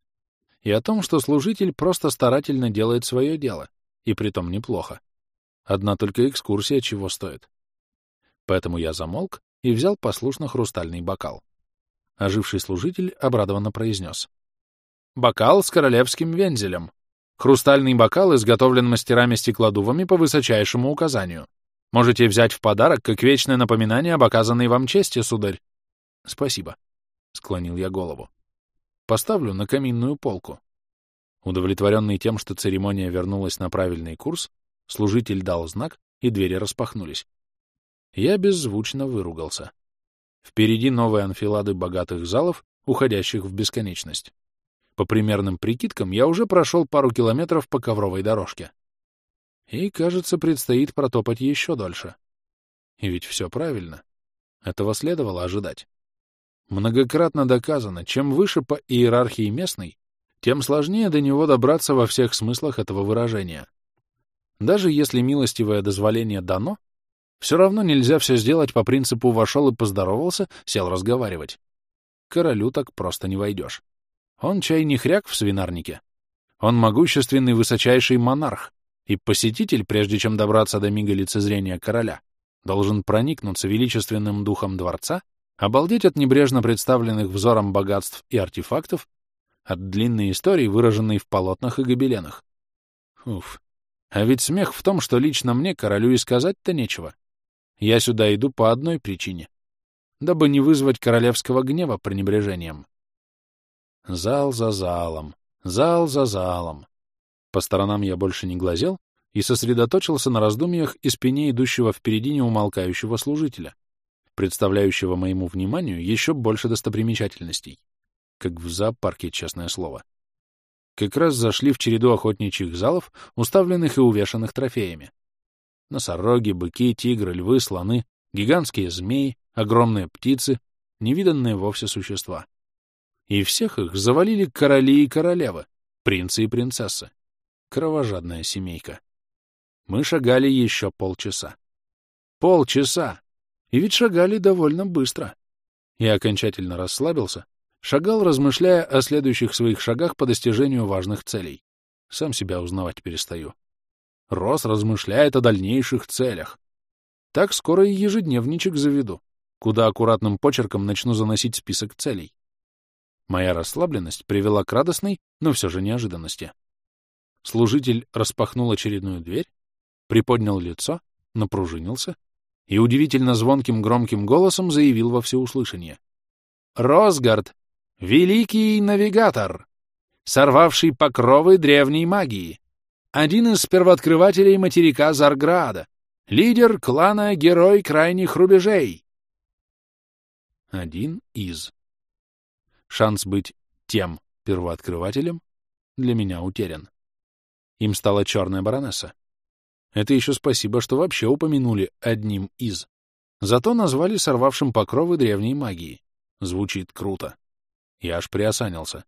И о том, что служитель просто старательно делает свое дело, и притом неплохо. Одна только экскурсия чего стоит. Поэтому я замолк и взял послушно хрустальный бокал. Оживший служитель обрадованно произнес. «Бокал с королевским вензелем. Хрустальный бокал изготовлен мастерами-стеклодувами по высочайшему указанию. Можете взять в подарок как вечное напоминание об оказанной вам чести, сударь». «Спасибо», — склонил я голову. «Поставлю на каминную полку». Удовлетворенный тем, что церемония вернулась на правильный курс, служитель дал знак, и двери распахнулись. Я беззвучно выругался. Впереди новые анфилады богатых залов, уходящих в бесконечность. По примерным прикидкам, я уже прошел пару километров по ковровой дорожке. И, кажется, предстоит протопать еще дольше. И ведь все правильно. Этого следовало ожидать. Многократно доказано, чем выше по иерархии местной, тем сложнее до него добраться во всех смыслах этого выражения. Даже если милостивое дозволение дано, все равно нельзя все сделать по принципу «вошел и поздоровался, сел разговаривать». Королю так просто не войдешь. Он чай не хряк в свинарнике. Он могущественный высочайший монарх, и посетитель, прежде чем добраться до мига лицезрения короля, должен проникнуться величественным духом дворца, обалдеть от небрежно представленных взором богатств и артефактов, от длинной истории, выраженной в полотнах и гобеленах. Уф. А ведь смех в том, что лично мне, королю, и сказать-то нечего. Я сюда иду по одной причине, дабы не вызвать королевского гнева пренебрежением. Зал за залом, зал за залом. По сторонам я больше не глазел и сосредоточился на раздумьях и спине идущего впереди неумолкающего служителя, представляющего моему вниманию еще больше достопримечательностей. Как в зоопарке, честное слово. Как раз зашли в череду охотничьих залов, уставленных и увешанных трофеями. Носороги, быки, тигры, львы, слоны, гигантские змеи, огромные птицы, невиданные вовсе существа. И всех их завалили короли и королевы, принцы и принцессы. Кровожадная семейка. Мы шагали еще полчаса. Полчаса! И ведь шагали довольно быстро. Я окончательно расслабился, Шагал, размышляя о следующих своих шагах по достижению важных целей. Сам себя узнавать перестаю. Рос размышляет о дальнейших целях. Так скоро и ежедневничек заведу, куда аккуратным почерком начну заносить список целей. Моя расслабленность привела к радостной, но все же неожиданности. Служитель распахнул очередную дверь, приподнял лицо, напружинился и удивительно звонким громким голосом заявил во всеуслышание. «Росгард, великий навигатор, сорвавший покровы древней магии, один из первооткрывателей материка Зарграда, лидер клана Герой Крайних Рубежей». Один из. Шанс быть тем первооткрывателем для меня утерян. Им стала черная баронесса. Это еще спасибо, что вообще упомянули одним из. Зато назвали сорвавшим покровы древней магии. Звучит круто. Я аж приосанился.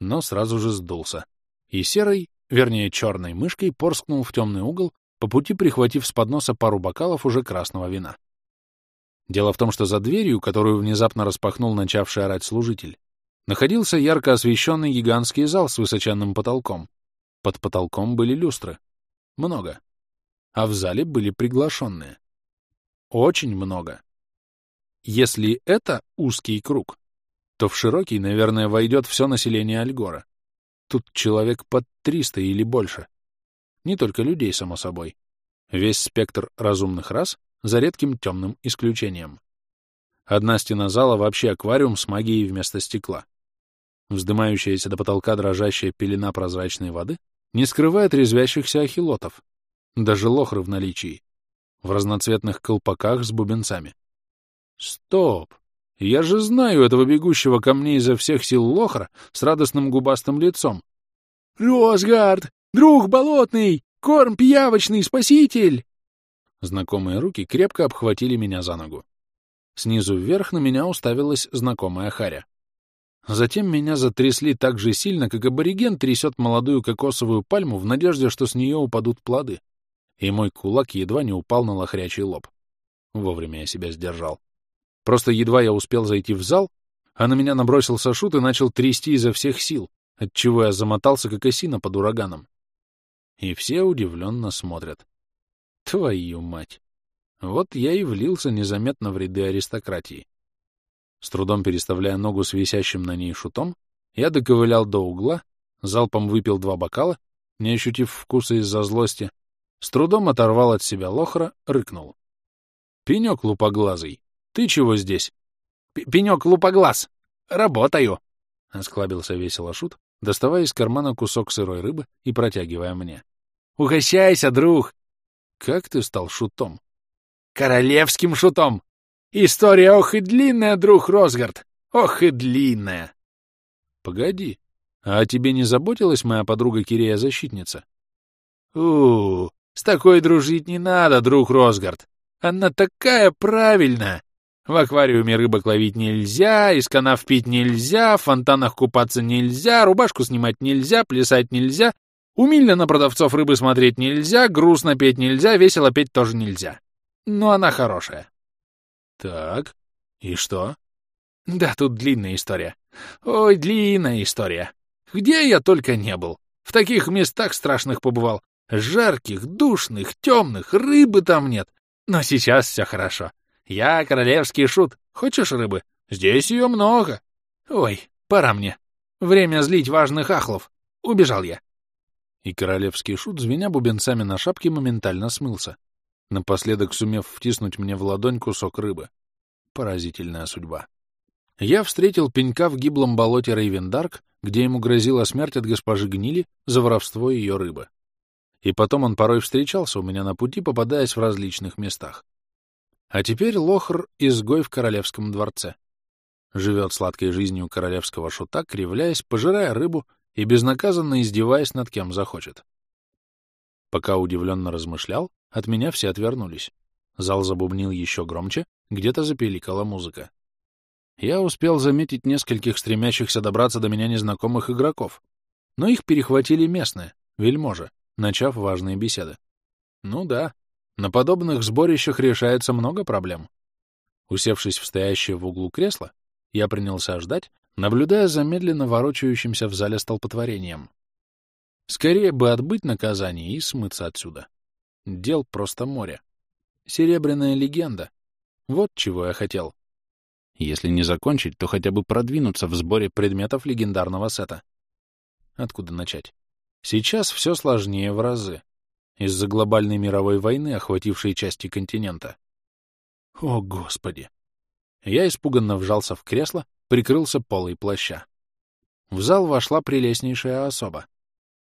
Но сразу же сдулся. И серой, вернее черной мышкой, порскнул в темный угол, по пути прихватив с подноса пару бокалов уже красного вина. Дело в том, что за дверью, которую внезапно распахнул начавший орать служитель, находился ярко освещенный гигантский зал с высоченным потолком, под потолком были люстры. Много. А в зале были приглашенные. Очень много. Если это узкий круг, то в широкий, наверное, войдет все население Альгора. Тут человек под 300 или больше. Не только людей, само собой. Весь спектр разумных рас, за редким темным исключением. Одна стена зала вообще аквариум с магией вместо стекла. Вздымающаяся до потолка дрожащая пелена прозрачной воды не скрывает резвящихся ахилотов, даже лохры в наличии, в разноцветных колпаках с бубенцами. Стоп! Я же знаю этого бегущего ко мне изо всех сил лохра с радостным губастым лицом. «Росгард! Друг болотный! Корм пиявочный! Спаситель!» Знакомые руки крепко обхватили меня за ногу. Снизу вверх на меня уставилась знакомая Харя. Затем меня затрясли так же сильно, как абориген трясет молодую кокосовую пальму в надежде, что с нее упадут плоды. И мой кулак едва не упал на лохрячий лоб. Вовремя я себя сдержал. Просто едва я успел зайти в зал, а на меня набросился шут и начал трясти изо всех сил, отчего я замотался, как осина под ураганом. И все удивленно смотрят. Твою мать! Вот я и влился незаметно в ряды аристократии. С трудом переставляя ногу с висящим на ней шутом, я доковылял до угла, залпом выпил два бокала, не ощутив вкуса из-за злости, с трудом оторвал от себя лохра, рыкнул. «Пенек лупоглазый, ты чего здесь?» «Пенек лупоглаз! Работаю!» — осклабился весело шут, доставая из кармана кусок сырой рыбы и протягивая мне. «Угощайся, друг!» «Как ты стал шутом?» «Королевским шутом! История ох и длинная, друг Росгард! Ох и длинная!» «Погоди, а о тебе не заботилась моя подруга Кирея-защитница?» у, -у, -у с такой дружить не надо, друг Росгард. Она такая правильная. В аквариуме рыбок ловить нельзя, из канав пить нельзя, в фонтанах купаться нельзя, рубашку снимать нельзя, плясать нельзя, умильно на продавцов рыбы смотреть нельзя, грустно петь нельзя, весело петь тоже нельзя. Но она хорошая. Так, и что? Да, тут длинная история. Ой, длинная история. Где я только не был. В таких местах страшных побывал. Жарких, душных, темных, рыбы там нет. Но сейчас все хорошо. Я королевский шут. Хочешь рыбы? Здесь ее много. Ой, пора мне. Время злить важных ахлов. Убежал я. И королевский шут, звеня бубенцами на шапке, моментально смылся напоследок сумев втиснуть мне в ладонь кусок рыбы. Поразительная судьба. Я встретил пенька в гиблом болоте Рейвендарк, где ему грозила смерть от госпожи Гнили за воровство ее рыбы. И потом он порой встречался у меня на пути, попадаясь в различных местах. А теперь Лохр — изгой в королевском дворце. Живет сладкой жизнью королевского шута, кривляясь, пожирая рыбу и безнаказанно издеваясь над кем захочет. Пока удивленно размышлял, от меня все отвернулись. Зал забубнил еще громче, где-то запеликала музыка. Я успел заметить нескольких стремящихся добраться до меня незнакомых игроков, но их перехватили местные, вельможи, начав важные беседы. Ну да, на подобных сборищах решается много проблем. Усевшись в стоящее в углу кресло, Я принялся ждать, наблюдая за медленно ворочающимся в зале столпотворением. Скорее бы отбыть наказание и смыться отсюда. Дел просто море. Серебряная легенда. Вот чего я хотел. Если не закончить, то хотя бы продвинуться в сборе предметов легендарного сета. Откуда начать? Сейчас все сложнее в разы. Из-за глобальной мировой войны, охватившей части континента. О, Господи! Я испуганно вжался в кресло, прикрылся полой плаща. В зал вошла прелестнейшая особа.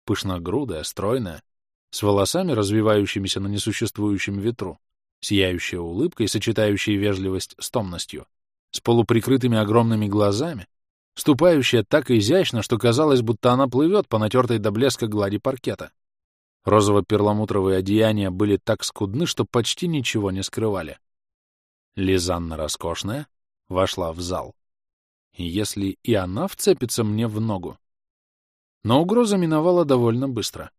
Пышногрудая, стройная, с волосами, развивающимися на несуществующем ветру, сияющая улыбкой, сочетающей вежливость с томностью, с полуприкрытыми огромными глазами, ступающая так изящно, что казалось, будто она плывет по натертой до блеска глади паркета. Розово-перламутровые одеяния были так скудны, что почти ничего не скрывали. Лизанна роскошная вошла в зал. Если и она вцепится мне в ногу. Но угроза миновала довольно быстро.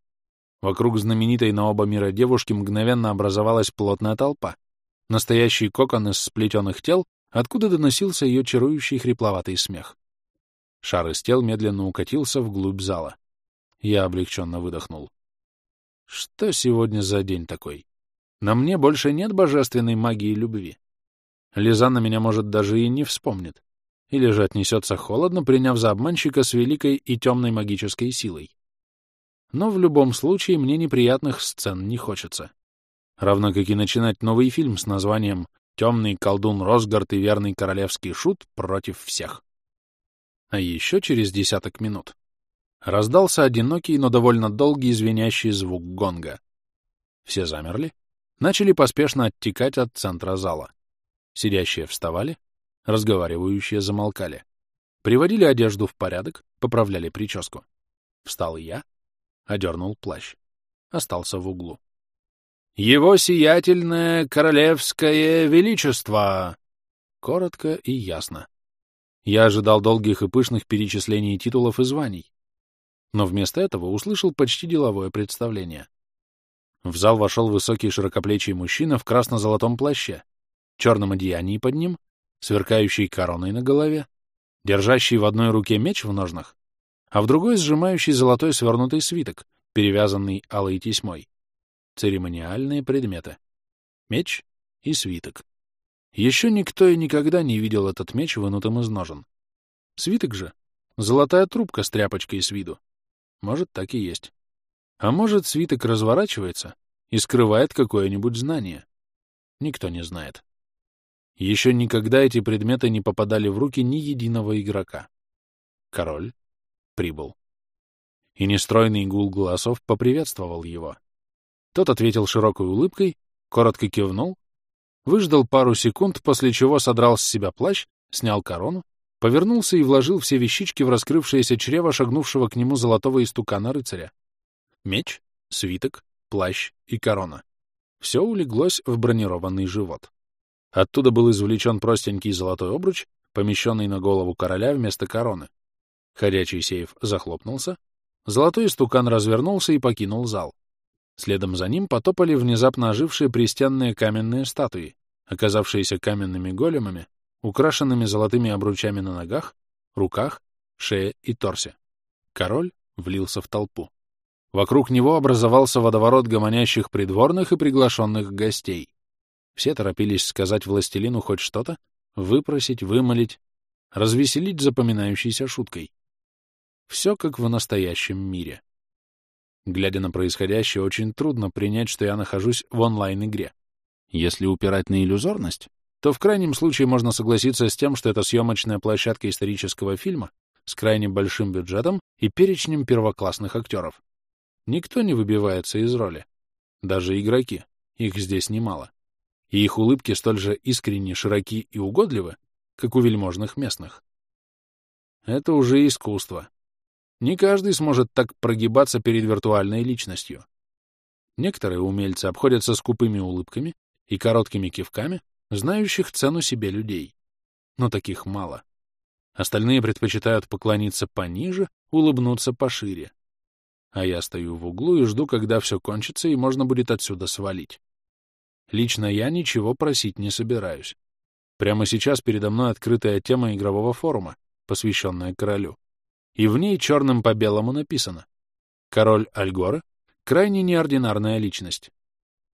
Вокруг знаменитой на оба мира девушки мгновенно образовалась плотная толпа. Настоящий кокон из сплетенных тел, откуда доносился ее чарующий хрипловатый смех. Шар из тел медленно укатился вглубь зала. Я облегченно выдохнул. Что сегодня за день такой? На мне больше нет божественной магии любви. Лизанна меня, может, даже и не вспомнит. Или же отнесется холодно, приняв за обманщика с великой и темной магической силой но в любом случае мне неприятных сцен не хочется. Равно как и начинать новый фильм с названием «Темный колдун Росгард и верный королевский шут против всех». А еще через десяток минут раздался одинокий, но довольно долгий звенящий звук гонга. Все замерли, начали поспешно оттекать от центра зала. Сидящие вставали, разговаривающие замолкали. Приводили одежду в порядок, поправляли прическу. Встал я, одернул плащ. Остался в углу. «Его сиятельное королевское величество!» Коротко и ясно. Я ожидал долгих и пышных перечислений титулов и званий, но вместо этого услышал почти деловое представление. В зал вошел высокий широкоплечий мужчина в красно-золотом плаще, черном одеянии под ним, сверкающий короной на голове, держащий в одной руке меч в ножнах, а в другой сжимающий золотой свернутый свиток, перевязанный алой тесьмой. Церемониальные предметы. Меч и свиток. Еще никто и никогда не видел этот меч вынутым из ножен. Свиток же — золотая трубка с тряпочкой с виду. Может, так и есть. А может, свиток разворачивается и скрывает какое-нибудь знание. Никто не знает. Еще никогда эти предметы не попадали в руки ни единого игрока. Король, прибыл. И нестройный гул голосов поприветствовал его. Тот ответил широкой улыбкой, коротко кивнул, выждал пару секунд, после чего содрал с себя плащ, снял корону, повернулся и вложил все вещички в раскрывшееся чрево шагнувшего к нему золотого истукана рыцаря. Меч, свиток, плащ и корона. Все улеглось в бронированный живот. Оттуда был извлечен простенький золотой обруч, помещенный на голову короля вместо короны. Ходячий сейф захлопнулся, золотой стукан развернулся и покинул зал. Следом за ним потопали внезапно ожившие пристенные каменные статуи, оказавшиеся каменными големами, украшенными золотыми обручами на ногах, руках, шее и торсе. Король влился в толпу. Вокруг него образовался водоворот гомонящих придворных и приглашенных гостей. Все торопились сказать властелину хоть что-то, выпросить, вымолить, развеселить запоминающейся шуткой. Все как в настоящем мире. Глядя на происходящее, очень трудно принять, что я нахожусь в онлайн-игре. Если упирать на иллюзорность, то в крайнем случае можно согласиться с тем, что это съемочная площадка исторического фильма с крайне большим бюджетом и перечнем первоклассных актеров. Никто не выбивается из роли. Даже игроки. Их здесь немало. И их улыбки столь же искренне, широки и угодливы, как у вельможных местных. Это уже искусство, не каждый сможет так прогибаться перед виртуальной личностью. Некоторые умельцы обходятся скупыми улыбками и короткими кивками, знающих цену себе людей. Но таких мало. Остальные предпочитают поклониться пониже, улыбнуться пошире. А я стою в углу и жду, когда все кончится и можно будет отсюда свалить. Лично я ничего просить не собираюсь. Прямо сейчас передо мной открытая тема игрового форума, посвященная королю. И в ней черным по белому написано «Король Альгора — крайне неординарная личность.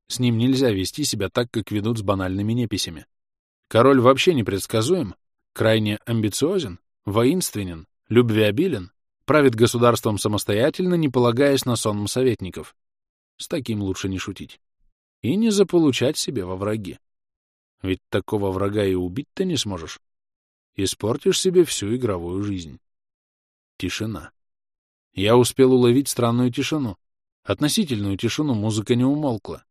С ним нельзя вести себя так, как ведут с банальными неписями. Король вообще непредсказуем, крайне амбициозен, воинственен, любвеобилен, правит государством самостоятельно, не полагаясь на сон советников. С таким лучше не шутить. И не заполучать себе во враги. Ведь такого врага и убить ты не сможешь. Испортишь себе всю игровую жизнь. Тишина. Я успел уловить странную тишину. Относительную тишину музыка не умолкла.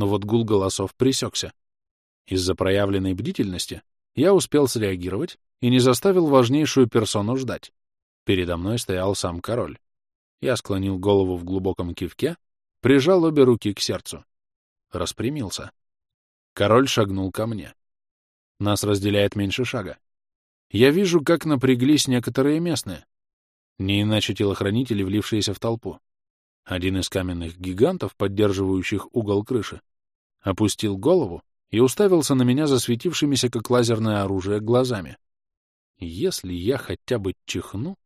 Но вот гул голосов пресекся. Из-за проявленной бдительности я успел среагировать и не заставил важнейшую персону ждать. Передо мной стоял сам король. Я склонил голову в глубоком кивке, прижал обе руки к сердцу. Распрямился. Король шагнул ко мне. Нас разделяет меньше шага. Я вижу, как напряглись некоторые местные. Не иначе телохранители, влившиеся в толпу. Один из каменных гигантов, поддерживающих угол крыши, опустил голову и уставился на меня засветившимися, как лазерное оружие, глазами. Если я хотя бы чихну...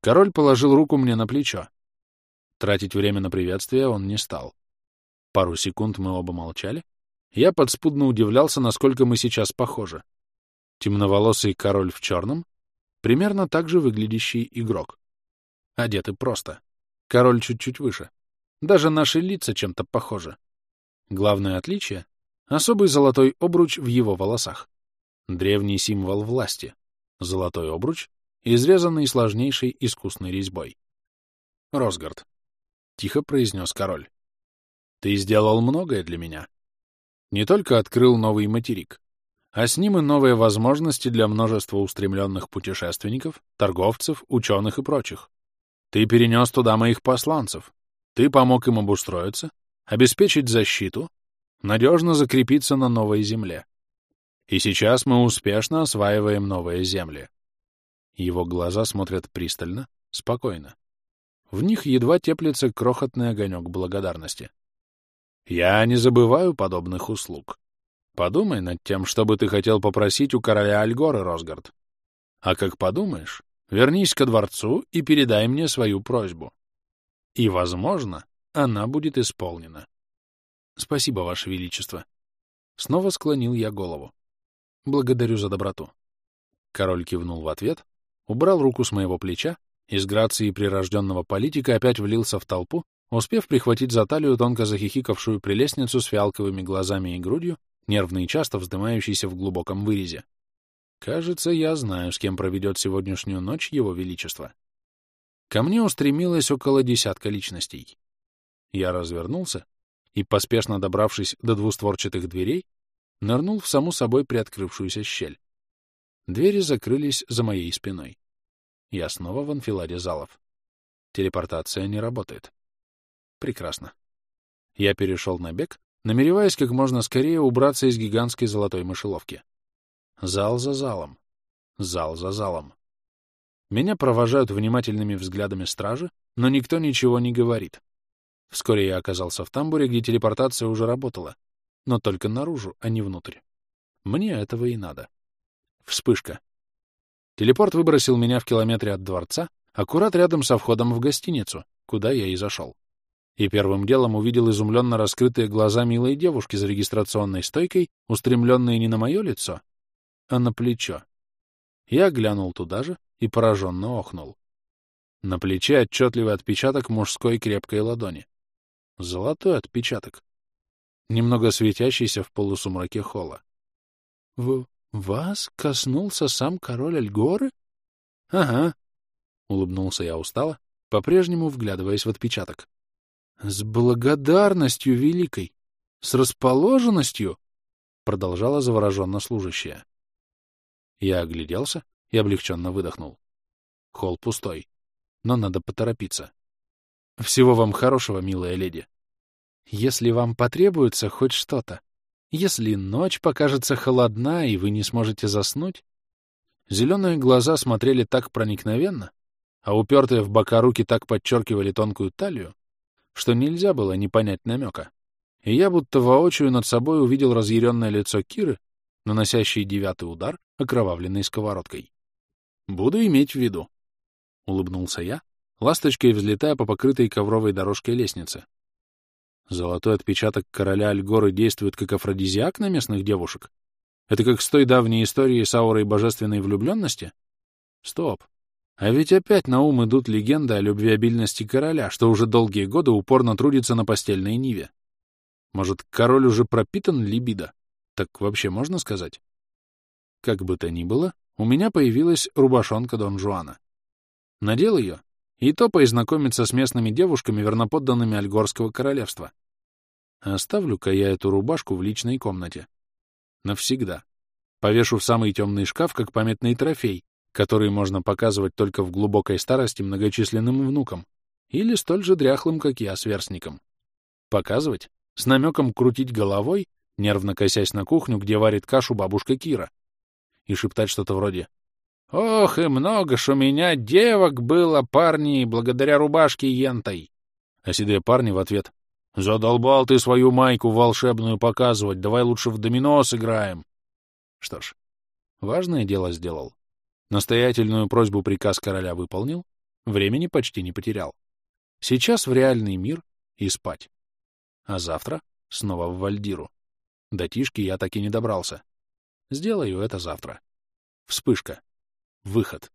Король положил руку мне на плечо. Тратить время на приветствие он не стал. Пару секунд мы оба молчали, я подспудно удивлялся, насколько мы сейчас похожи. Темноволосый король в черном, примерно так же выглядящий игрок. Одеты просто. Король чуть-чуть выше. Даже наши лица чем-то похожи. Главное отличие — особый золотой обруч в его волосах. Древний символ власти. Золотой обруч, изрезанный сложнейшей искусной резьбой. «Росгард», — тихо произнес король, — «ты сделал многое для меня не только открыл новый материк, а с ним и новые возможности для множества устремленных путешественников, торговцев, ученых и прочих. Ты перенес туда моих посланцев, ты помог им обустроиться, обеспечить защиту, надежно закрепиться на новой земле. И сейчас мы успешно осваиваем новые земли. Его глаза смотрят пристально, спокойно. В них едва теплится крохотный огонек благодарности. Я не забываю подобных услуг. Подумай над тем, что бы ты хотел попросить у короля Альгоры, Росгард. А как подумаешь, вернись ко дворцу и передай мне свою просьбу. И, возможно, она будет исполнена. Спасибо, Ваше Величество. Снова склонил я голову. Благодарю за доброту. Король кивнул в ответ, убрал руку с моего плеча и с грацией прирожденного политика опять влился в толпу, успев прихватить за талию тонко захихикавшую прелестницу с фиалковыми глазами и грудью, нервно и часто вздымающейся в глубоком вырезе. Кажется, я знаю, с кем проведет сегодняшнюю ночь его величество. Ко мне устремилось около десятка личностей. Я развернулся и, поспешно добравшись до двустворчатых дверей, нырнул в саму собой приоткрывшуюся щель. Двери закрылись за моей спиной. Я снова в анфиладе залов. Телепортация не работает. Прекрасно. Я перешел на бег, намереваясь как можно скорее убраться из гигантской золотой мышеловки. Зал за залом. Зал за залом. Меня провожают внимательными взглядами стражи, но никто ничего не говорит. Вскоре я оказался в тамбуре, где телепортация уже работала, но только наружу, а не внутрь. Мне этого и надо. Вспышка. Телепорт выбросил меня в километре от дворца, аккурат рядом со входом в гостиницу, куда я и зашел и первым делом увидел изумленно раскрытые глаза милой девушки за регистрационной стойкой, устремленные не на мое лицо, а на плечо. Я глянул туда же и пораженно охнул. На плече отчетливый отпечаток мужской крепкой ладони. Золотой отпечаток, немного светящийся в полусумраке холла. — В вас коснулся сам король Альгоры? — Ага, — улыбнулся я устало, по-прежнему вглядываясь в отпечаток. С благодарностью великой, с расположенностью, продолжала завороженно служащая. Я огляделся и облегченно выдохнул. Холл пустой, но надо поторопиться. Всего вам хорошего, милая леди. Если вам потребуется хоть что-то, если ночь покажется холодна и вы не сможете заснуть... Зеленые глаза смотрели так проникновенно, а упертые в бока руки так подчеркивали тонкую талию, что нельзя было не понять намека. И я будто воочию над собой увидел разъяренное лицо Киры, наносящий девятый удар окровавленной сковородкой. «Буду иметь в виду», — улыбнулся я, ласточкой взлетая по покрытой ковровой дорожке лестницы. Золотой отпечаток короля Альгоры действует как афродизиак на местных девушек? Это как с той давней историей с аурой божественной влюбленности? Стоп. А ведь опять на ум идут легенды о любвеобильности короля, что уже долгие годы упорно трудится на постельной ниве. Может, король уже пропитан либидо? Так вообще можно сказать? Как бы то ни было, у меня появилась рубашонка Дон Жуана. Надел ее, и то познакомиться с местными девушками, верноподданными Альгорского королевства. Оставлю-ка я эту рубашку в личной комнате. Навсегда. Повешу в самый темный шкаф, как памятный трофей, который можно показывать только в глубокой старости многочисленным внукам или столь же дряхлым, как я, сверстникам. Показывать? С намеком крутить головой, нервно косясь на кухню, где варит кашу бабушка Кира, и шептать что-то вроде «Ох, и много ж у меня девок было, парни, благодаря рубашке ентой!» А седые парни в ответ «Задолбал ты свою майку волшебную показывать, давай лучше в домино сыграем!» Что ж, важное дело сделал. Настоятельную просьбу приказ короля выполнил, времени почти не потерял. Сейчас в реальный мир и спать. А завтра снова в Вальдиру. До Тишки я так и не добрался. Сделаю это завтра. Вспышка. Выход.